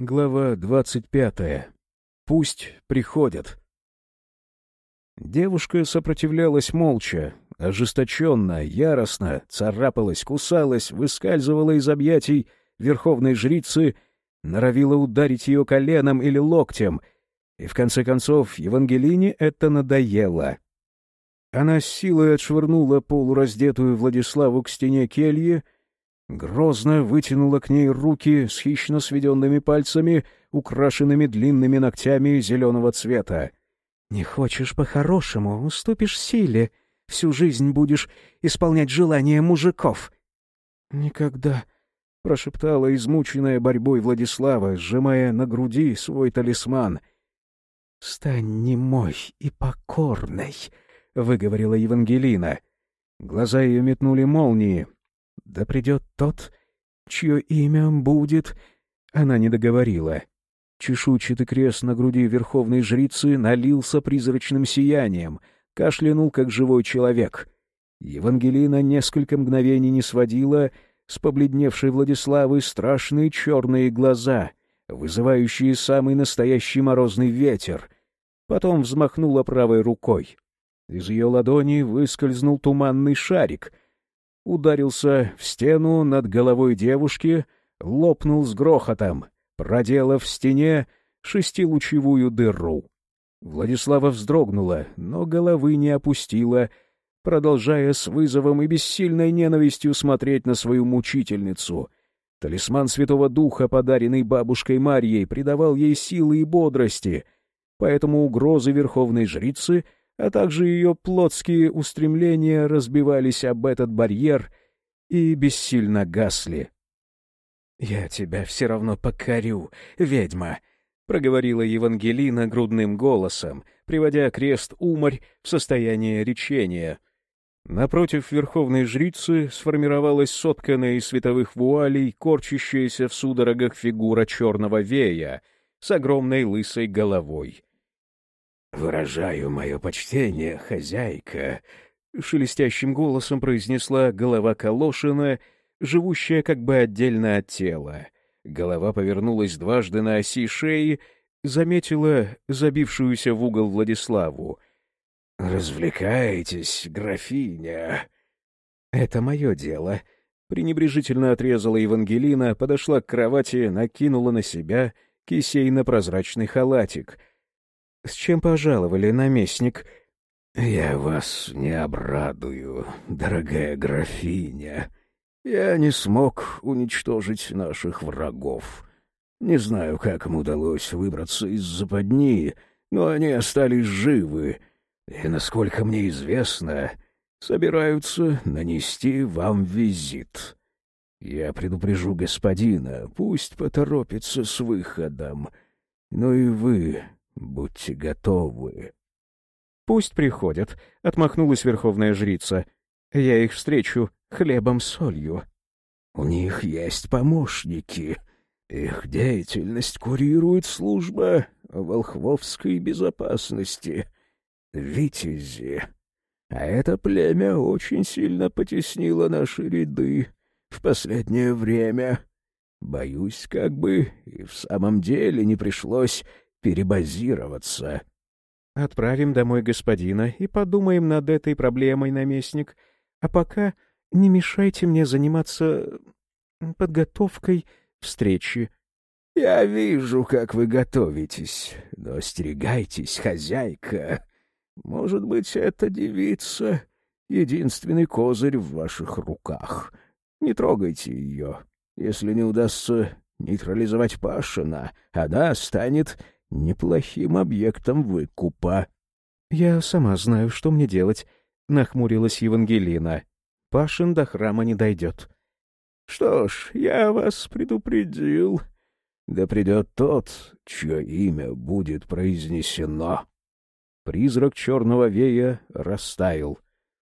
Глава двадцать пятая. Пусть приходят. Девушка сопротивлялась молча, ожесточенно, яростно, царапалась, кусалась, выскальзывала из объятий верховной жрицы, норовила ударить ее коленом или локтем, и в конце концов Евангелине это надоело. Она с силой отшвырнула полураздетую Владиславу к стене кельи, грозно вытянула к ней руки с хищно сведенными пальцами, украшенными длинными ногтями зеленого цвета. «Не хочешь по-хорошему, уступишь силе, всю жизнь будешь исполнять желания мужиков». «Никогда», — прошептала измученная борьбой Владислава, сжимая на груди свой талисман. «Стань немой и покорной», — выговорила Евангелина. Глаза ее метнули молнии, да придет тот, чье имя будет...» Она не договорила. Чешуйчатый крест на груди верховной жрицы налился призрачным сиянием, кашлянул, как живой человек. Евангелина несколько мгновений не сводила с побледневшей Владиславы страшные черные глаза, вызывающие самый настоящий морозный ветер. Потом взмахнула правой рукой. Из ее ладони выскользнул туманный шарик — ударился в стену над головой девушки, лопнул с грохотом, проделав в стене шестилучевую дыру. Владислава вздрогнула, но головы не опустила, продолжая с вызовом и бессильной ненавистью смотреть на свою мучительницу. Талисман Святого Духа, подаренный бабушкой Марьей, придавал ей силы и бодрости, поэтому угрозы Верховной Жрицы — а также ее плотские устремления разбивались об этот барьер и бессильно гасли. «Я тебя все равно покорю, ведьма», — проговорила Евангелина грудным голосом, приводя крест уморь в состояние речения. Напротив верховной жрицы сформировалась сотканная из световых вуалей, корчащаяся в судорогах фигура черного вея с огромной лысой головой. «Выражаю мое почтение, хозяйка», — шелестящим голосом произнесла голова Калошина, живущая как бы отдельно от тела. Голова повернулась дважды на оси шеи, заметила забившуюся в угол Владиславу. «Развлекаетесь, графиня?» «Это мое дело», — пренебрежительно отрезала Евангелина, подошла к кровати, накинула на себя кисейно-прозрачный халатик — «С чем пожаловали, наместник?» «Я вас не обрадую, дорогая графиня. Я не смог уничтожить наших врагов. Не знаю, как им удалось выбраться из западни, но они остались живы, и, насколько мне известно, собираются нанести вам визит. Я предупрежу господина, пусть поторопится с выходом. Но и вы Будьте готовы. Пусть приходят, — отмахнулась верховная жрица. Я их встречу хлебом-солью. У них есть помощники. Их деятельность курирует служба волхвовской безопасности. Витязи. А это племя очень сильно потеснило наши ряды в последнее время. Боюсь, как бы и в самом деле не пришлось перебазироваться. Отправим домой господина и подумаем над этой проблемой, наместник. А пока не мешайте мне заниматься подготовкой встречи. Я вижу, как вы готовитесь, но остерегайтесь, хозяйка. Может быть, эта девица — единственный козырь в ваших руках. Не трогайте ее. Если не удастся нейтрализовать Пашина, она станет неплохим объектом выкупа. — Я сама знаю, что мне делать, — нахмурилась Евангелина. — Пашин до храма не дойдет. — Что ж, я вас предупредил. Да придет тот, чье имя будет произнесено. Призрак черного вея растаял.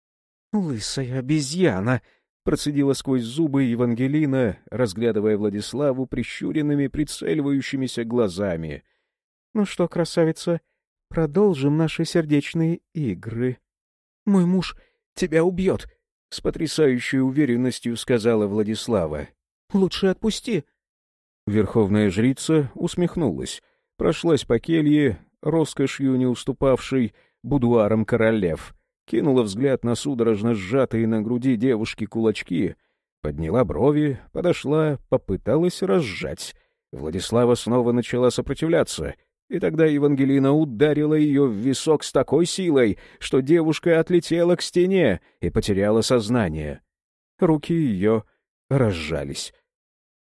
— Лысая обезьяна! — процедила сквозь зубы Евангелина, разглядывая Владиславу прищуренными, прицеливающимися глазами. Ну что, красавица, продолжим наши сердечные игры. Мой муж тебя убьет, — с потрясающей уверенностью сказала Владислава. Лучше отпусти. Верховная жрица усмехнулась, прошлась по келье, роскошью не уступавшей будуарам королев, кинула взгляд на судорожно сжатые на груди девушки кулачки, подняла брови, подошла, попыталась разжать. Владислава снова начала сопротивляться, и тогда Евангелина ударила ее в висок с такой силой, что девушка отлетела к стене и потеряла сознание. Руки ее разжались.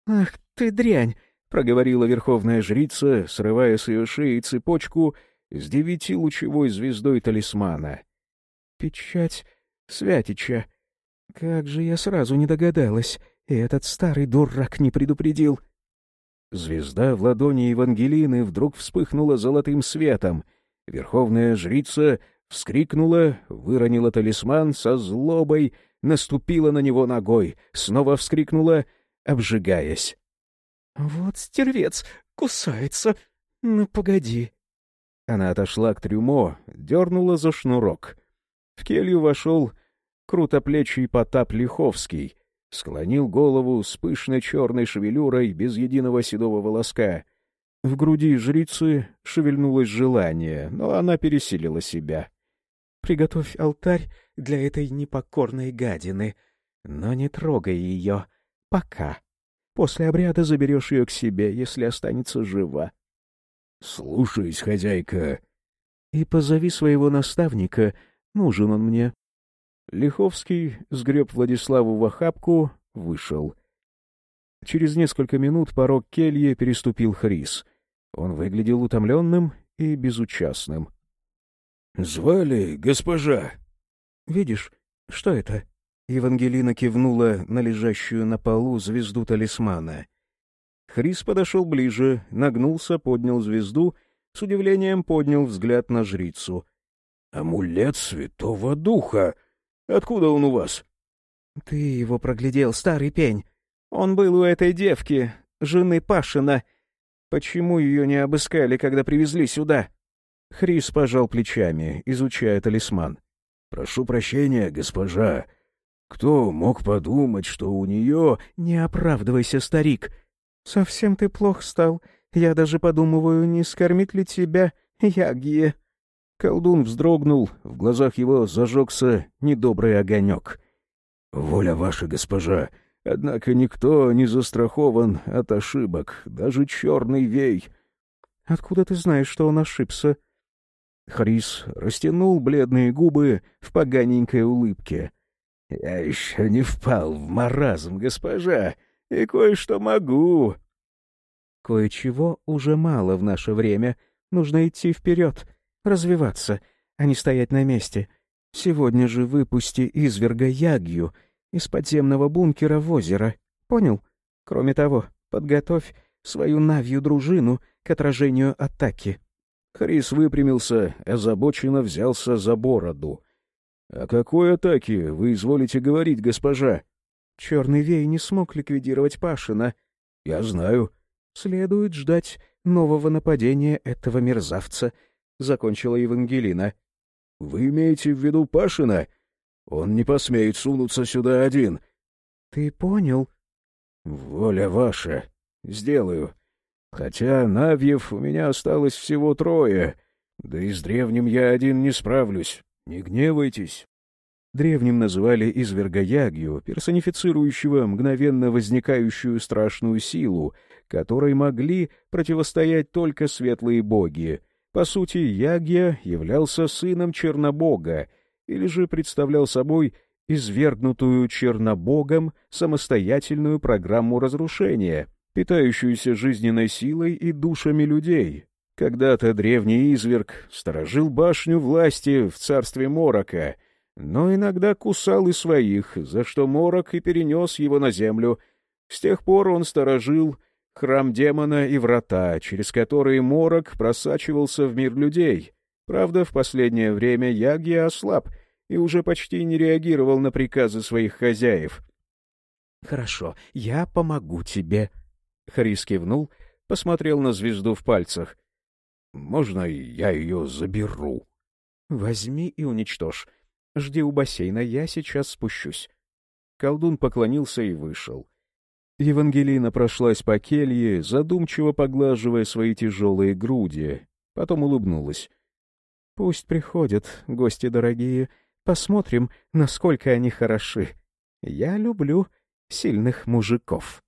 «Ах ты дрянь!» — проговорила верховная жрица, срывая с ее шеи цепочку с девятилучевой звездой талисмана. «Печать Святича! Как же я сразу не догадалась, и этот старый дурак не предупредил!» Звезда в ладони Евангелины вдруг вспыхнула золотым светом. Верховная жрица вскрикнула, выронила талисман со злобой, наступила на него ногой, снова вскрикнула, обжигаясь. «Вот стервец, кусается! Ну, погоди!» Она отошла к трюмо, дернула за шнурок. В келью вошел крутоплечий Потап Лиховский, склонил голову с пышной черной шевелюрой без единого седого волоска. В груди жрицы шевельнулось желание, но она пересилила себя. «Приготовь алтарь для этой непокорной гадины, но не трогай ее. Пока. После обряда заберешь ее к себе, если останется жива». «Слушаюсь, хозяйка». «И позови своего наставника, нужен он мне». Лиховский сгреб Владиславу в охапку, вышел. Через несколько минут порог кельи переступил Хрис. Он выглядел утомленным и безучастным. — Звали госпожа? — Видишь, что это? Евангелина кивнула на лежащую на полу звезду талисмана. Хрис подошел ближе, нагнулся, поднял звезду, с удивлением поднял взгляд на жрицу. — Амулет Святого Духа! Откуда он у вас? — Ты его проглядел, старый пень. Он был у этой девки, жены Пашина. Почему ее не обыскали, когда привезли сюда? Хрис пожал плечами, изучая талисман. — Прошу прощения, госпожа. Кто мог подумать, что у нее... — Не оправдывайся, старик. Совсем ты плох стал. Я даже подумываю, не скормить ли тебя ягье. Колдун вздрогнул, в глазах его зажегся недобрый огонек. — Воля ваша, госпожа, однако никто не застрахован от ошибок, даже черный вей. — Откуда ты знаешь, что он ошибся? Хрис растянул бледные губы в поганенькой улыбке. — Я еще не впал в маразм, госпожа, и кое-что могу. — Кое-чего уже мало в наше время. Нужно идти вперед развиваться, а не стоять на месте. Сегодня же выпусти изверга Ягью из подземного бункера в озеро. Понял? Кроме того, подготовь свою навью дружину к отражению атаки. Харис выпрямился, озабоченно взялся за бороду. — О какой атаке вы изволите говорить, госпожа? — Черный вей не смог ликвидировать Пашина. — Я знаю. — Следует ждать нового нападения этого мерзавца — закончила Евангелина. — Вы имеете в виду Пашина? Он не посмеет сунуться сюда один. — Ты понял? — Воля ваша. Сделаю. Хотя Навьев у меня осталось всего трое, да и с древним я один не справлюсь. Не гневайтесь. Древним называли изверга Ягью, персонифицирующего мгновенно возникающую страшную силу, которой могли противостоять только светлые боги — по сути, Ягья являлся сыном Чернобога, или же представлял собой извергнутую Чернобогом самостоятельную программу разрушения, питающуюся жизненной силой и душами людей. Когда-то древний изверг сторожил башню власти в царстве Морока, но иногда кусал и своих, за что Морок и перенес его на землю. С тех пор он сторожил храм демона и врата, через которые морок просачивался в мир людей. Правда, в последнее время Ягья ослаб и уже почти не реагировал на приказы своих хозяев. — Хорошо, я помогу тебе. Харис кивнул, посмотрел на звезду в пальцах. — Можно я ее заберу? — Возьми и уничтожь. Жди у бассейна, я сейчас спущусь. Колдун поклонился и вышел. Евангелина прошлась по келье, задумчиво поглаживая свои тяжелые груди, потом улыбнулась. «Пусть приходят, гости дорогие, посмотрим, насколько они хороши. Я люблю сильных мужиков».